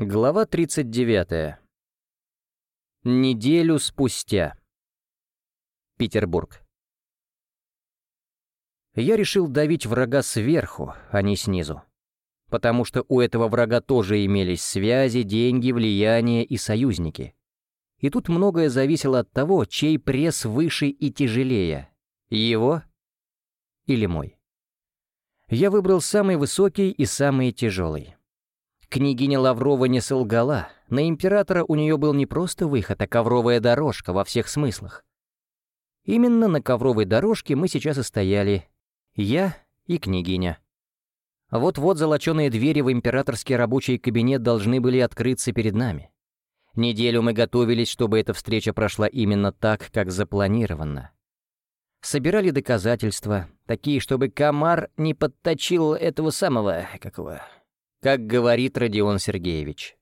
Глава 39. Неделю спустя. Петербург. Я решил давить врага сверху, а не снизу. Потому что у этого врага тоже имелись связи, деньги, влияние и союзники. И тут многое зависело от того, чей пресс выше и тяжелее. Его или мой. Я выбрал самый высокий и самый тяжелый. Княгиня Лаврова не солгала. На императора у нее был не просто выход, а ковровая дорожка во всех смыслах. Именно на ковровой дорожке мы сейчас и стояли. Я и княгиня. Вот-вот золоченые двери в императорский рабочий кабинет должны были открыться перед нами. Неделю мы готовились, чтобы эта встреча прошла именно так, как запланировано. Собирали доказательства, такие, чтобы комар не подточил этого самого, какого, как говорит Родион Сергеевич.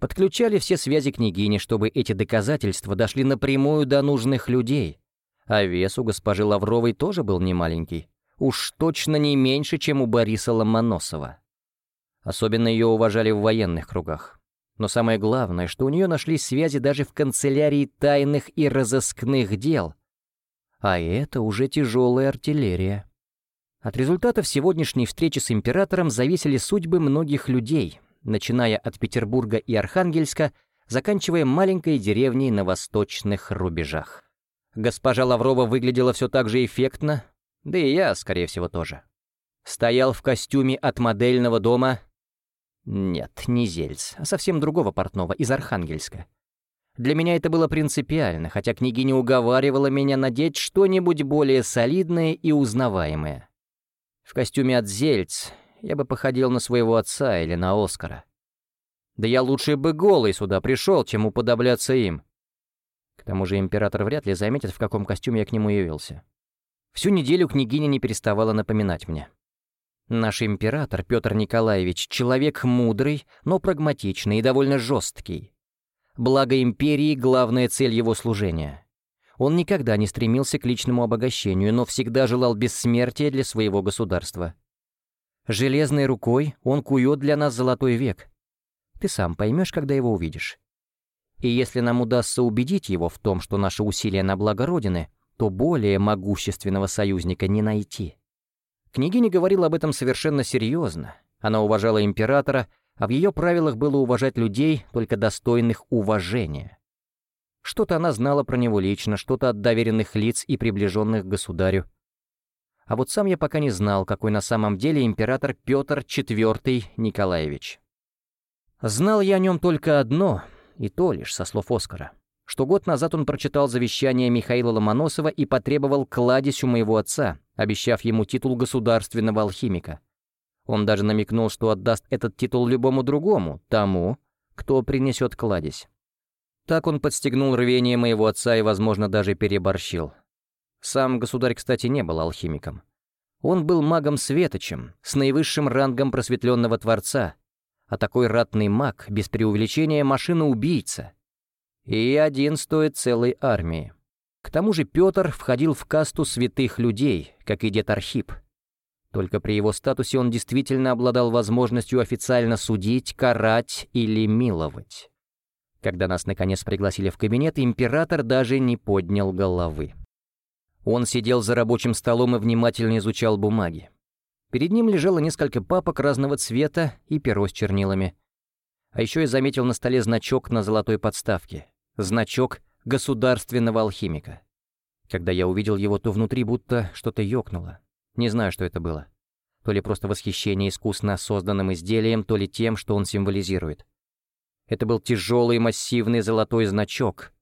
Подключали все связи княгини, чтобы эти доказательства дошли напрямую до нужных людей. А вес у госпожи Лавровой тоже был немаленький. Уж точно не меньше, чем у Бориса Ломоносова. Особенно ее уважали в военных кругах. Но самое главное, что у нее нашлись связи даже в канцелярии тайных и разыскных дел. А это уже тяжелая артиллерия. От результатов сегодняшней встречи с императором зависели судьбы многих людей, начиная от Петербурга и Архангельска, заканчивая маленькой деревней на восточных рубежах. Госпожа Лаврова выглядела все так же эффектно, да и я, скорее всего, тоже. Стоял в костюме от модельного дома... Нет, не Зельц, а совсем другого портного, из Архангельска. Для меня это было принципиально, хотя княгиня уговаривала меня надеть что-нибудь более солидное и узнаваемое. В костюме от Зельц я бы походил на своего отца или на Оскара. Да я лучше бы голый сюда пришел, чем уподобляться им. К тому же император вряд ли заметит, в каком костюме я к нему явился. Всю неделю княгиня не переставала напоминать мне. Наш император Петр Николаевич — человек мудрый, но прагматичный и довольно жесткий. Благо империи — главная цель его служения — он никогда не стремился к личному обогащению, но всегда желал бессмертия для своего государства. Железной рукой он кует для нас золотой век. Ты сам поймешь, когда его увидишь. И если нам удастся убедить его в том, что наши усилия на благо Родины, то более могущественного союзника не найти. Княгиня говорила об этом совершенно серьезно. Она уважала императора, а в ее правилах было уважать людей, только достойных уважения. Что-то она знала про него лично, что-то от доверенных лиц и приближенных к государю. А вот сам я пока не знал, какой на самом деле император Петр IV Николаевич. Знал я о нем только одно, и то лишь со слов Оскара, что год назад он прочитал завещание Михаила Ломоносова и потребовал кладезь у моего отца, обещав ему титул государственного алхимика. Он даже намекнул, что отдаст этот титул любому другому, тому, кто принесет кладезь. Так он подстегнул рвение моего отца и, возможно, даже переборщил. Сам государь, кстати, не был алхимиком. Он был магом-светочем, с наивысшим рангом просветленного Творца, а такой ратный маг, без преувеличения, машина-убийца. И один стоит целой армии. К тому же Петр входил в касту святых людей, как и дед Архип. Только при его статусе он действительно обладал возможностью официально судить, карать или миловать. Когда нас наконец пригласили в кабинет, император даже не поднял головы. Он сидел за рабочим столом и внимательно изучал бумаги. Перед ним лежало несколько папок разного цвета и перо с чернилами. А еще я заметил на столе значок на золотой подставке. Значок государственного алхимика. Когда я увидел его, то внутри будто что-то ёкнуло. Не знаю, что это было. То ли просто восхищение искусно созданным изделием, то ли тем, что он символизирует. Это был тяжелый массивный золотой значок,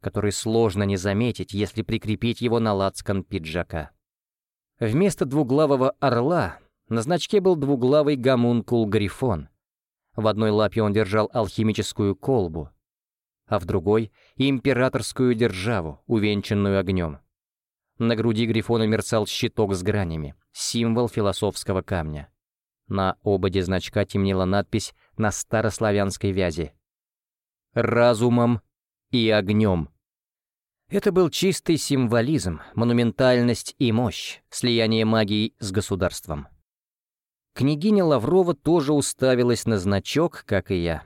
который сложно не заметить, если прикрепить его на лацкан пиджака. Вместо двуглавого орла на значке был двуглавый гомункул-грифон. В одной лапе он держал алхимическую колбу, а в другой — императорскую державу, увенчанную огнем. На груди грифона мерцал щиток с гранями, символ философского камня. На ободе значка темнела надпись на старославянской вязи. «Разумом и огнем». Это был чистый символизм, монументальность и мощь, слияние магии с государством. Княгиня Лаврова тоже уставилась на значок, как и я.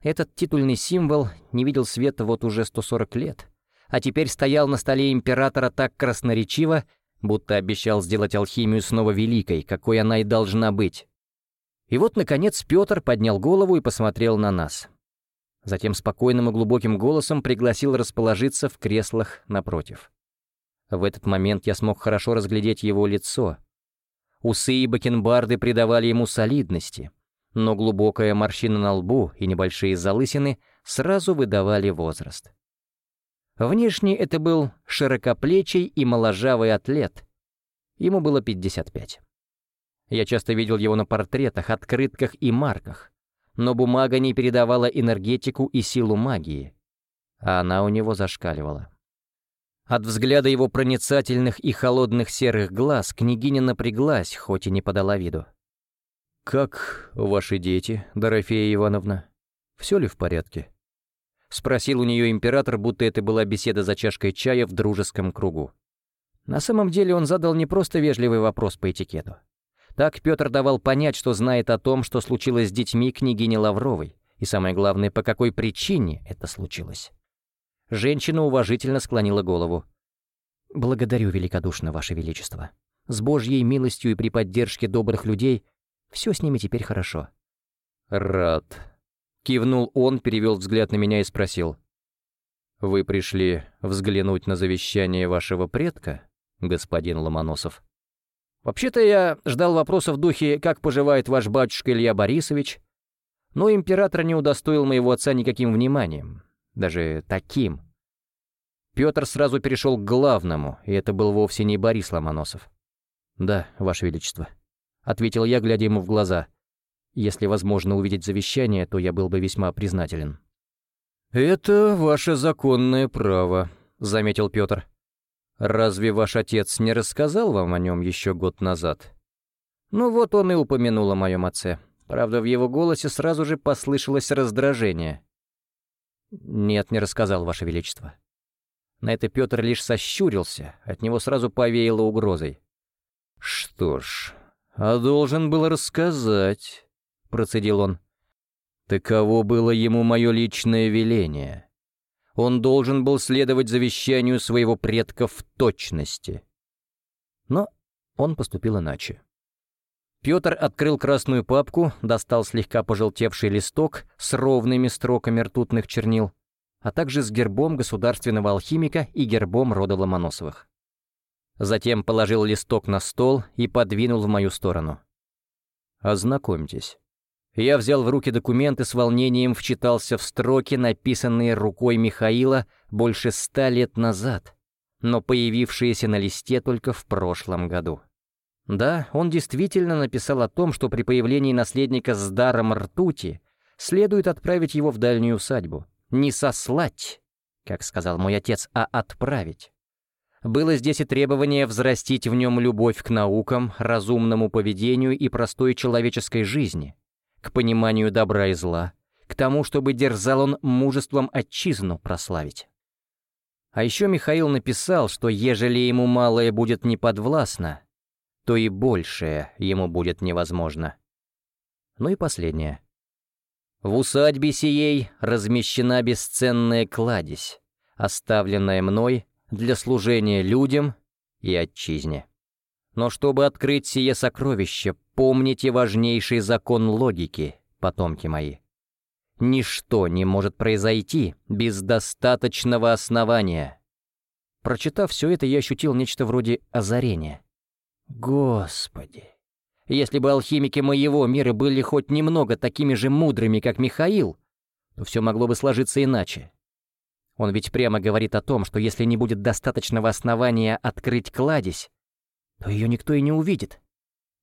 Этот титульный символ не видел света вот уже 140 лет, а теперь стоял на столе императора так красноречиво, будто обещал сделать алхимию снова великой, какой она и должна быть. И вот, наконец, Петр поднял голову и посмотрел на нас. Затем спокойным и глубоким голосом пригласил расположиться в креслах напротив. В этот момент я смог хорошо разглядеть его лицо. Усы и бакенбарды придавали ему солидности, но глубокая морщина на лбу и небольшие залысины сразу выдавали возраст. Внешне это был широкоплечий и моложавый атлет. Ему было 55. Я часто видел его на портретах, открытках и марках, но бумага не передавала энергетику и силу магии, а она у него зашкаливала. От взгляда его проницательных и холодных серых глаз княгиня напряглась, хоть и не подала виду. «Как ваши дети, Дорофея Ивановна? Все ли в порядке?» Спросил у нее император, будто это была беседа за чашкой чая в дружеском кругу. На самом деле он задал не просто вежливый вопрос по этикету. Так Петр давал понять, что знает о том, что случилось с детьми княгини Лавровой, и самое главное, по какой причине это случилось. Женщина уважительно склонила голову. «Благодарю великодушно, Ваше Величество. С Божьей милостью и при поддержке добрых людей все с ними теперь хорошо». «Рад». Кивнул он, перевел взгляд на меня и спросил. «Вы пришли взглянуть на завещание вашего предка, господин Ломоносов?» «Вообще-то я ждал вопроса в духе «Как поживает ваш батюшка Илья Борисович?» Но император не удостоил моего отца никаким вниманием даже таким. Петр сразу перешел к главному, и это был вовсе не Борис Ломоносов. «Да, Ваше Величество», — ответил я, глядя ему в глаза. «Если возможно увидеть завещание, то я был бы весьма признателен». «Это ваше законное право», — заметил Петр. «Разве ваш отец не рассказал вам о нем еще год назад?» Ну вот он и упомянул о моем отце. Правда, в его голосе сразу же послышалось раздражение. «Нет, не рассказал, Ваше Величество». На это Петр лишь сощурился, от него сразу повеяло угрозой. «Что ж, а должен был рассказать», — процедил он. «Таково было ему мое личное веление. Он должен был следовать завещанию своего предка в точности». Но он поступил иначе. Петр открыл красную папку, достал слегка пожелтевший листок с ровными строками ртутных чернил, а также с гербом государственного алхимика и гербом рода Ломоносовых. Затем положил листок на стол и подвинул в мою сторону. «Ознакомьтесь». Я взял в руки документы с волнением вчитался в строки, написанные рукой Михаила больше ста лет назад, но появившиеся на листе только в прошлом году. Да, он действительно написал о том, что при появлении наследника с даром ртути следует отправить его в дальнюю усадьбу. Не сослать, как сказал мой отец, а отправить. Было здесь и требование взрастить в нем любовь к наукам, разумному поведению и простой человеческой жизни, к пониманию добра и зла, к тому, чтобы дерзал он мужеством отчизну прославить. А еще Михаил написал, что ежели ему малое будет неподвластно, то и большее ему будет невозможно. Ну и последнее. В усадьбе сией размещена бесценная кладезь, оставленная мной для служения людям и отчизне. Но чтобы открыть сие сокровище, помните важнейший закон логики, потомки мои. Ничто не может произойти без достаточного основания. Прочитав все это, я ощутил нечто вроде озарения. Господи! Если бы алхимики моего мира были хоть немного такими же мудрыми, как Михаил, то все могло бы сложиться иначе. Он ведь прямо говорит о том, что если не будет достаточного основания открыть кладезь, то ее никто и не увидит.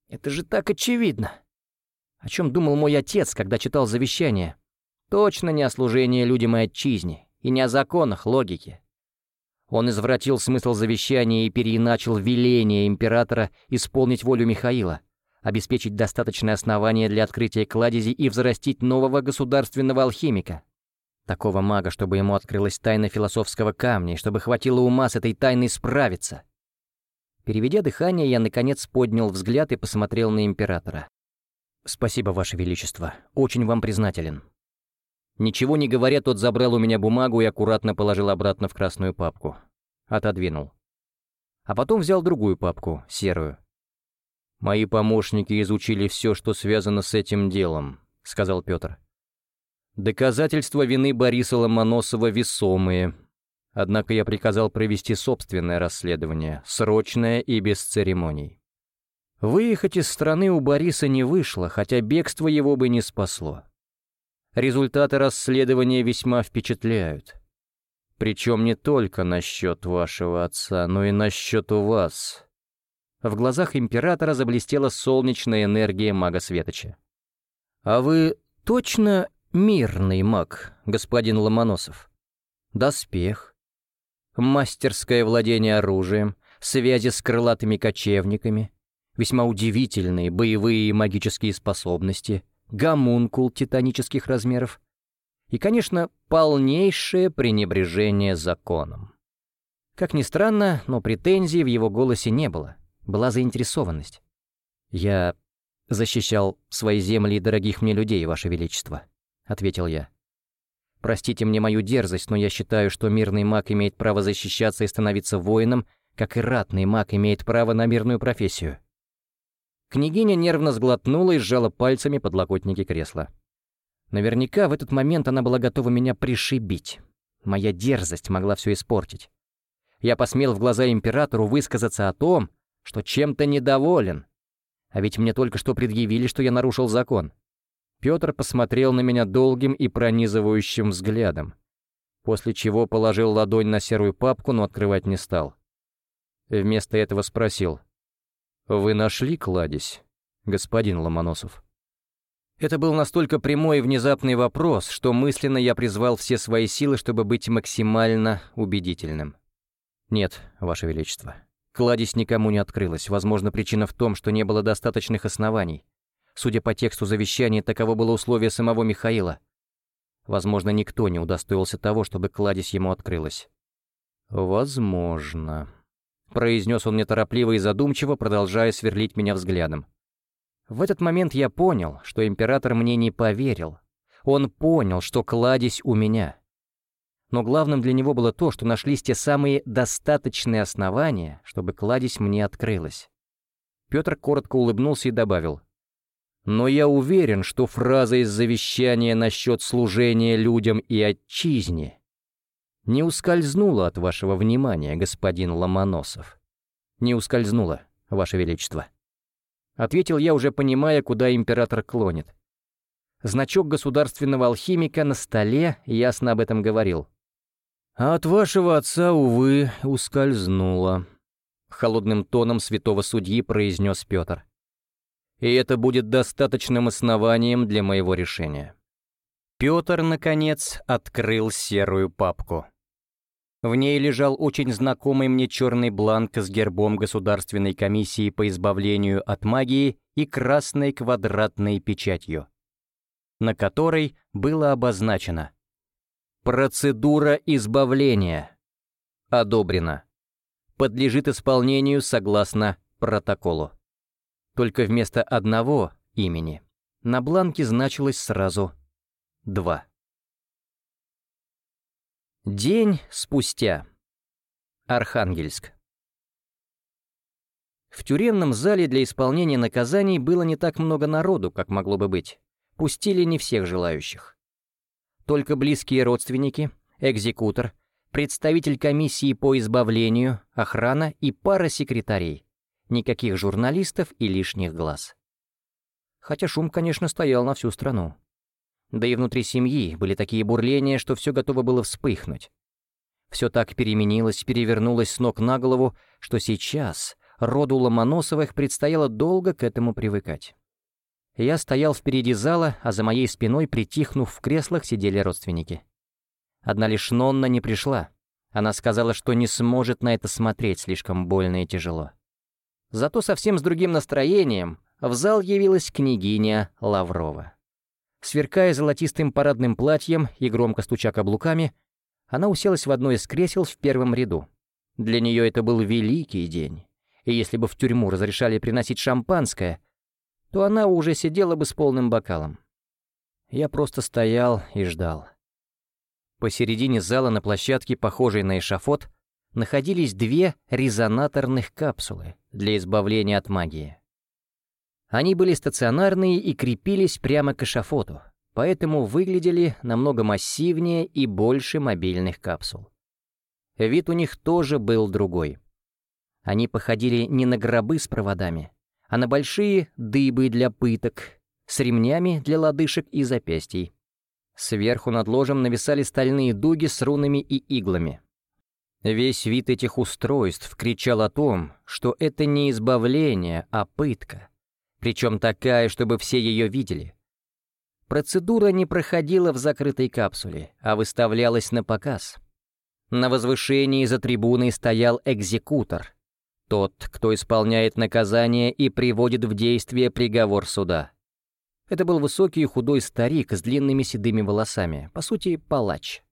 Это же так очевидно. О чем думал мой отец, когда читал завещание? Точно не о служении людям и отчизне, и не о законах логики. Он извратил смысл завещания и переиначил веление императора исполнить волю Михаила, обеспечить достаточное основание для открытия кладези и взрастить нового государственного алхимика. Такого мага, чтобы ему открылась тайна философского камня, чтобы хватило ума с этой тайной справиться. Переведя дыхание, я, наконец, поднял взгляд и посмотрел на императора. «Спасибо, Ваше Величество. Очень вам признателен». Ничего не говоря, тот забрал у меня бумагу и аккуратно положил обратно в красную папку. Отодвинул. А потом взял другую папку, серую. «Мои помощники изучили все, что связано с этим делом», — сказал Петр. «Доказательства вины Бориса Ломоносова весомые. Однако я приказал провести собственное расследование, срочное и без церемоний. Выехать из страны у Бориса не вышло, хотя бегство его бы не спасло. Результаты расследования весьма впечатляют. Причем не только насчет вашего отца, но и насчет вас. В глазах императора заблестела солнечная энергия мага Светоча. «А вы точно мирный маг, господин Ломоносов? Доспех, мастерское владение оружием, связи с крылатыми кочевниками, весьма удивительные боевые и магические способности, гомункул титанических размеров и, конечно, полнейшее пренебрежение законом. Как ни странно, но претензий в его голосе не было, была заинтересованность. «Я защищал свои земли и дорогих мне людей, Ваше Величество», — ответил я. Простите мне мою дерзость, но я считаю, что мирный маг имеет право защищаться и становиться воином, как и ратный маг имеет право на мирную профессию. Княгиня нервно сглотнула и сжала пальцами подлокотники кресла. Наверняка в этот момент она была готова меня пришибить. Моя дерзость могла все испортить. Я посмел в глаза императору высказаться о том, что чем-то недоволен. А ведь мне только что предъявили, что я нарушил закон. Петр посмотрел на меня долгим и пронизывающим взглядом, после чего положил ладонь на серую папку, но открывать не стал. Вместо этого спросил. «Вы нашли кладезь, господин Ломоносов?» Это был настолько прямой и внезапный вопрос, что мысленно я призвал все свои силы, чтобы быть максимально убедительным. «Нет, Ваше Величество. Кладезь никому не открылась. Возможно, причина в том, что не было достаточных оснований. Судя по тексту завещания, таково было условие самого Михаила. Возможно, никто не удостоился того, чтобы кладезь ему открылась. «Возможно», — произнес он неторопливо и задумчиво, продолжая сверлить меня взглядом. В этот момент я понял, что император мне не поверил. Он понял, что кладезь у меня. Но главным для него было то, что нашлись те самые достаточные основания, чтобы кладезь мне открылась. Петр коротко улыбнулся и добавил — но я уверен, что фраза из завещания насчет служения людям и отчизне не ускользнула от вашего внимания, господин Ломоносов. Не ускользнула, ваше величество. Ответил я, уже понимая, куда император клонит. Значок государственного алхимика на столе ясно об этом говорил. «А от вашего отца, увы, ускользнула», — холодным тоном святого судьи произнес Петр и это будет достаточным основанием для моего решения. Петр, наконец, открыл серую папку. В ней лежал очень знакомый мне черный бланк с гербом Государственной комиссии по избавлению от магии и красной квадратной печатью, на которой было обозначено «Процедура избавления. Одобрена. Подлежит исполнению согласно протоколу». Только вместо одного имени на бланке значилось сразу два. День спустя. Архангельск. В тюремном зале для исполнения наказаний было не так много народу, как могло бы быть. Пустили не всех желающих. Только близкие родственники, экзекутор, представитель комиссии по избавлению, охрана и пара секретарей. Никаких журналистов и лишних глаз. Хотя шум, конечно, стоял на всю страну. Да и внутри семьи были такие бурления, что все готово было вспыхнуть. Все так переменилось, перевернулось с ног на голову, что сейчас роду Ломоносовых предстояло долго к этому привыкать. Я стоял впереди зала, а за моей спиной, притихнув в креслах, сидели родственники. Одна лишь Нонна не пришла. Она сказала, что не сможет на это смотреть слишком больно и тяжело. Зато совсем с другим настроением в зал явилась княгиня Лаврова. Сверкая золотистым парадным платьем и громко стуча каблуками, она уселась в одно из кресел в первом ряду. Для нее это был великий день, и если бы в тюрьму разрешали приносить шампанское, то она уже сидела бы с полным бокалом. Я просто стоял и ждал. Посередине зала на площадке, похожей на эшафот, находились две резонаторных капсулы для избавления от магии. Они были стационарные и крепились прямо к эшафоту, поэтому выглядели намного массивнее и больше мобильных капсул. Вид у них тоже был другой. Они походили не на гробы с проводами, а на большие дыбы для пыток, с ремнями для лодыжек и запястий. Сверху над ложем нависали стальные дуги с рунами и иглами. Весь вид этих устройств кричал о том, что это не избавление, а пытка. Причем такая, чтобы все ее видели. Процедура не проходила в закрытой капсуле, а выставлялась на показ. На возвышении за трибуной стоял экзекутор, тот, кто исполняет наказание и приводит в действие приговор суда. Это был высокий худой старик с длинными седыми волосами, по сути, палач.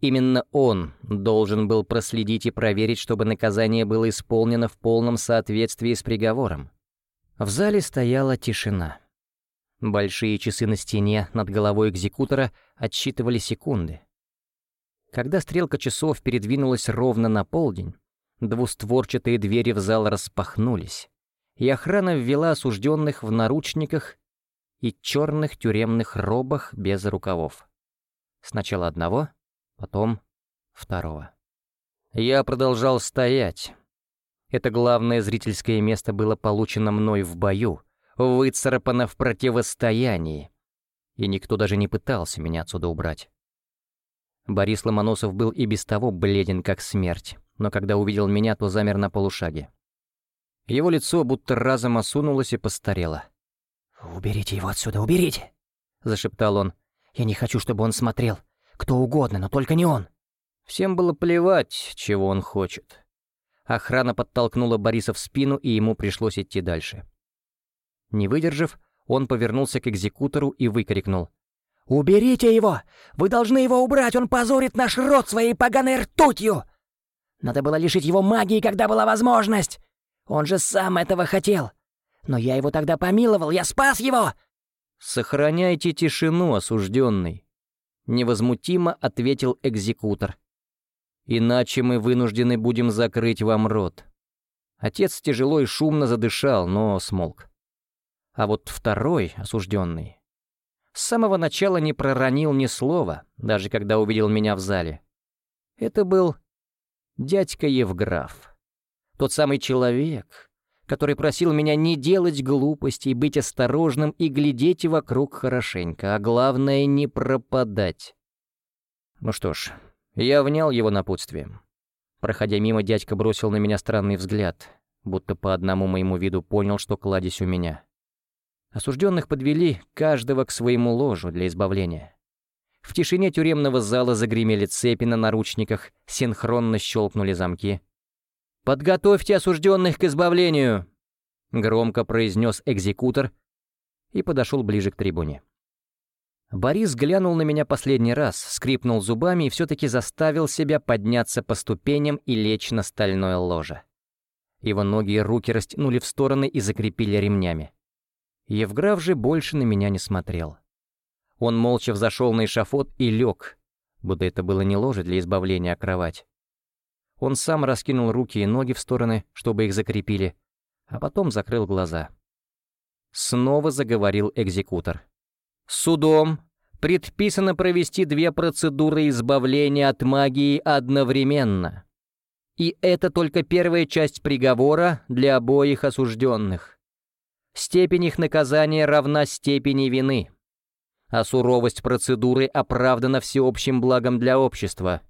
Именно он должен был проследить и проверить, чтобы наказание было исполнено в полном соответствии с приговором. В зале стояла тишина. Большие часы на стене над головой экзекутора отсчитывали секунды. Когда стрелка часов передвинулась ровно на полдень, двустворчатые двери в зал распахнулись, и охрана ввела осужденных в наручниках и черных тюремных робах без рукавов. Сначала одного, потом второго. Я продолжал стоять. Это главное зрительское место было получено мной в бою, выцарапано в противостоянии, и никто даже не пытался меня отсюда убрать. Борис Ломоносов был и без того бледен, как смерть, но когда увидел меня, то замер на полушаге. Его лицо будто разом осунулось и постарело. «Уберите его отсюда, уберите!» — зашептал он. «Я не хочу, чтобы он смотрел. Кто угодно, но только не он!» Всем было плевать, чего он хочет. Охрана подтолкнула Бориса в спину, и ему пришлось идти дальше. Не выдержав, он повернулся к экзекутору и выкрикнул. «Уберите его! Вы должны его убрать! Он позорит наш род своей поганой ртутью! Надо было лишить его магии, когда была возможность! Он же сам этого хотел! Но я его тогда помиловал, я спас его!» «Сохраняйте тишину, осужденный», — невозмутимо ответил экзекутор. «Иначе мы вынуждены будем закрыть вам рот». Отец тяжело и шумно задышал, но смолк. А вот второй, осужденный, с самого начала не проронил ни слова, даже когда увидел меня в зале. Это был дядька Евграф. Тот самый человек, который просил меня не делать глупостей, быть осторожным и глядеть вокруг хорошенько, а главное — не пропадать. Ну что ж, я внял его напутствием. Проходя мимо, дядька бросил на меня странный взгляд, будто по одному моему виду понял, что кладезь у меня. Осужденных подвели каждого к своему ложу для избавления. В тишине тюремного зала загремели цепи на наручниках, синхронно щелкнули замки — «Подготовьте осужденных к избавлению!» — громко произнес экзекутор и подошел ближе к трибуне. Борис глянул на меня последний раз, скрипнул зубами и все-таки заставил себя подняться по ступеням и лечь на стальное ложе. Его ноги и руки растянули в стороны и закрепили ремнями. Евграф же больше на меня не смотрел. Он молча взошел на эшафот и лег, будто это было не ложе для избавления, а кровать. Он сам раскинул руки и ноги в стороны, чтобы их закрепили, а потом закрыл глаза. Снова заговорил экзекутор. «Судом предписано провести две процедуры избавления от магии одновременно. И это только первая часть приговора для обоих осужденных. Степень их наказания равна степени вины, а суровость процедуры оправдана всеобщим благом для общества.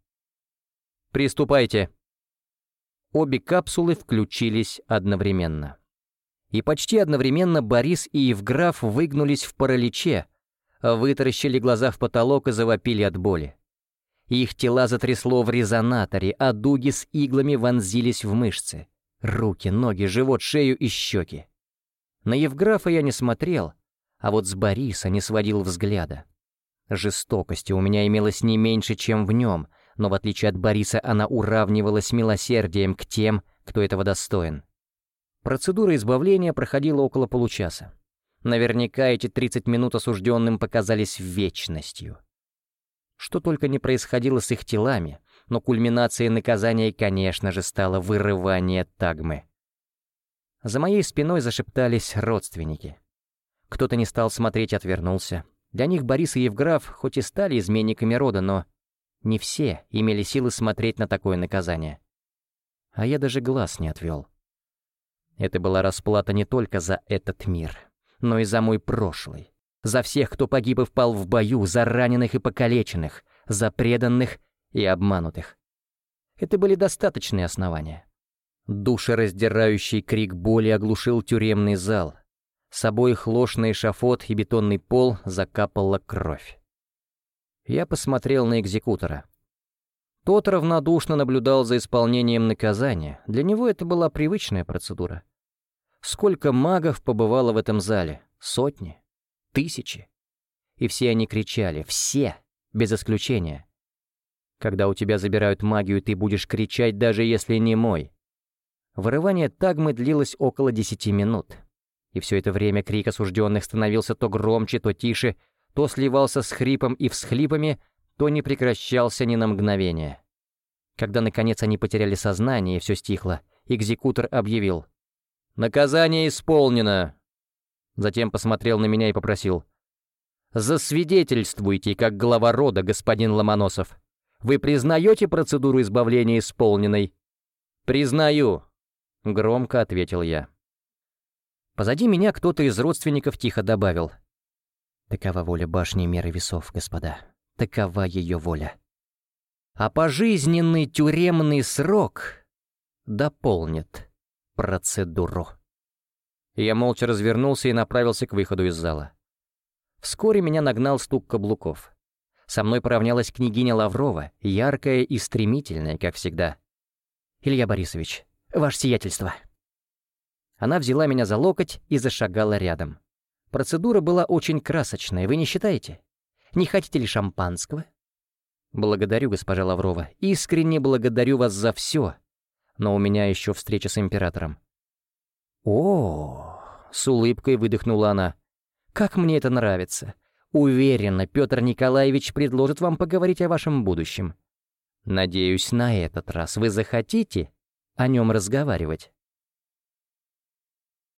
Приступайте». Обе капсулы включились одновременно. И почти одновременно Борис и Евграф выгнулись в параличе, вытаращили глаза в потолок и завопили от боли. Их тела затрясло в резонаторе, а дуги с иглами вонзились в мышцы. Руки, ноги, живот, шею и щеки. На Евграфа я не смотрел, а вот с Бориса не сводил взгляда. Жестокости у меня имелось не меньше, чем в нем, но в отличие от Бориса она уравнивалась милосердием к тем, кто этого достоин. Процедура избавления проходила около получаса. Наверняка эти 30 минут осужденным показались вечностью. Что только не происходило с их телами, но кульминацией наказания, конечно же, стало вырывание тагмы. За моей спиной зашептались родственники. Кто-то не стал смотреть, отвернулся. Для них Борис и Евграф хоть и стали изменниками рода, но не все имели силы смотреть на такое наказание. А я даже глаз не отвел. Это была расплата не только за этот мир, но и за мой прошлый. За всех, кто погиб и впал в бою, за раненых и покалеченных, за преданных и обманутых. Это были достаточные основания. Душераздирающий крик боли оглушил тюремный зал. С обоих ложь на эшафот и бетонный пол закапала кровь. Я посмотрел на экзекутора. Тот равнодушно наблюдал за исполнением наказания. Для него это была привычная процедура. Сколько магов побывало в этом зале? Сотни? Тысячи? И все они кричали. Все! Без исключения. Когда у тебя забирают магию, ты будешь кричать, даже если не мой. Вырывание тагмы длилось около десяти минут. И все это время крик осужденных становился то громче, то тише, то сливался с хрипом и всхлипами, то не прекращался ни на мгновение. Когда, наконец, они потеряли сознание и все стихло, экзекутор объявил. «Наказание исполнено!» Затем посмотрел на меня и попросил. «Засвидетельствуйте, как глава рода, господин Ломоносов. Вы признаете процедуру избавления исполненной?» «Признаю», — громко ответил я. Позади меня кто-то из родственников тихо добавил. «Такова воля башни меры весов, господа. Такова ее воля». А пожизненный тюремный срок дополнит процедуру. Я молча развернулся и направился к выходу из зала. Вскоре меня нагнал стук каблуков. Со мной поравнялась княгиня Лаврова, яркая и стремительная, как всегда. «Илья Борисович, ваше сиятельство». Она взяла меня за локоть и зашагала рядом. Процедура была очень красочная, вы не считаете? Не хотите ли шампанского? Благодарю, госпожа Лаврова. Искренне благодарю вас за все. Но у меня еще встреча с императором. О, с улыбкой выдохнула она. Как мне это нравится. Уверена, Петр Николаевич предложит вам поговорить о вашем будущем. Надеюсь, на этот раз вы захотите о нем разговаривать.